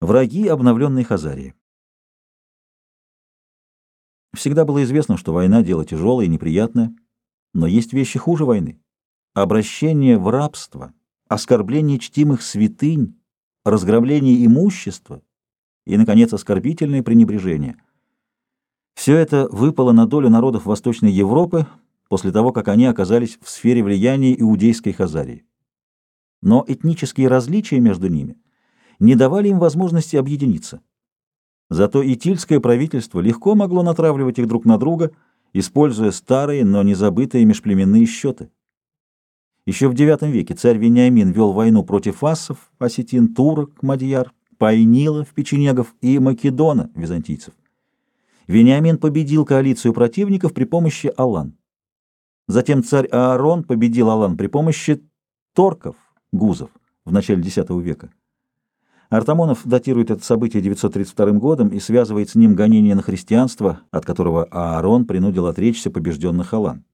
Враги обновленной Хазарии. Всегда было известно, что война — дело тяжелое и неприятное, но есть вещи хуже войны. Обращение в рабство, оскорбление чтимых святынь, разграбление имущества и, наконец, оскорбительное пренебрежение. Все это выпало на долю народов Восточной Европы после того, как они оказались в сфере влияния иудейской Хазарии. Но этнические различия между ними — не давали им возможности объединиться. Зато итильское правительство легко могло натравливать их друг на друга, используя старые, но не забытые межплеменные счеты. Еще в IX веке царь Вениамин вел войну против ассов, осетин, турок, мадьяр, пайнилов, печенегов и македона, византийцев. Вениамин победил коалицию противников при помощи алан. Затем царь Аарон победил алан при помощи торков, гузов, в начале X века. Артамонов датирует это событие 932 годом и связывает с ним гонение на христианство, от которого Аарон принудил отречься побежденных Алан.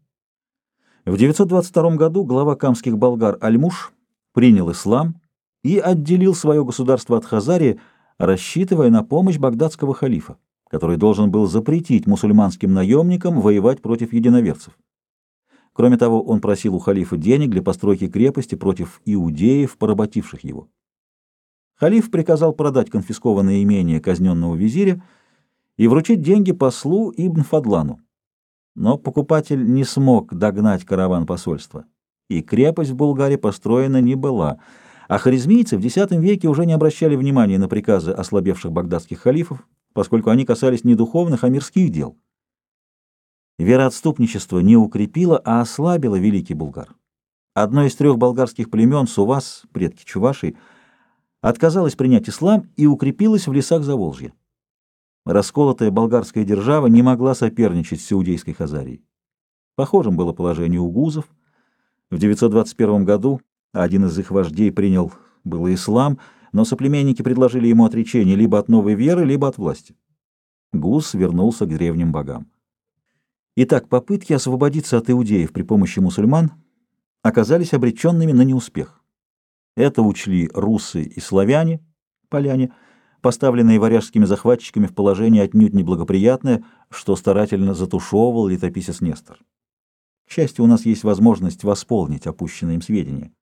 В 922 году глава камских болгар Альмуш принял ислам и отделил свое государство от Хазарии, рассчитывая на помощь багдадского халифа, который должен был запретить мусульманским наемникам воевать против единоверцев. Кроме того, он просил у халифа денег для постройки крепости против иудеев, поработивших его. Халиф приказал продать конфискованное имение казненного визиря и вручить деньги послу Ибн Фадлану. Но покупатель не смог догнать караван посольства, и крепость в Булгарии построена не была, а харизмийцы в X веке уже не обращали внимания на приказы ослабевших багдадских халифов, поскольку они касались не духовных, а мирских дел. Вероотступничество не укрепило, а ослабило великий булгар. Одно из трех болгарских племен, Сувас, предки Чувашей, отказалась принять ислам и укрепилась в лесах Заволжья. Расколотая болгарская держава не могла соперничать с иудейской Хазарией. Похожим было положение у гузов. В 921 году один из их вождей принял было ислам, но соплеменники предложили ему отречение либо от новой веры, либо от власти. Гуз вернулся к древним богам. Итак, попытки освободиться от иудеев при помощи мусульман оказались обреченными на неуспех. Это учли русы и славяне, поляне, поставленные варяжскими захватчиками в положение отнюдь неблагоприятное, что старательно затушевывал летописец Нестор. К счастью, у нас есть возможность восполнить опущенные им сведения.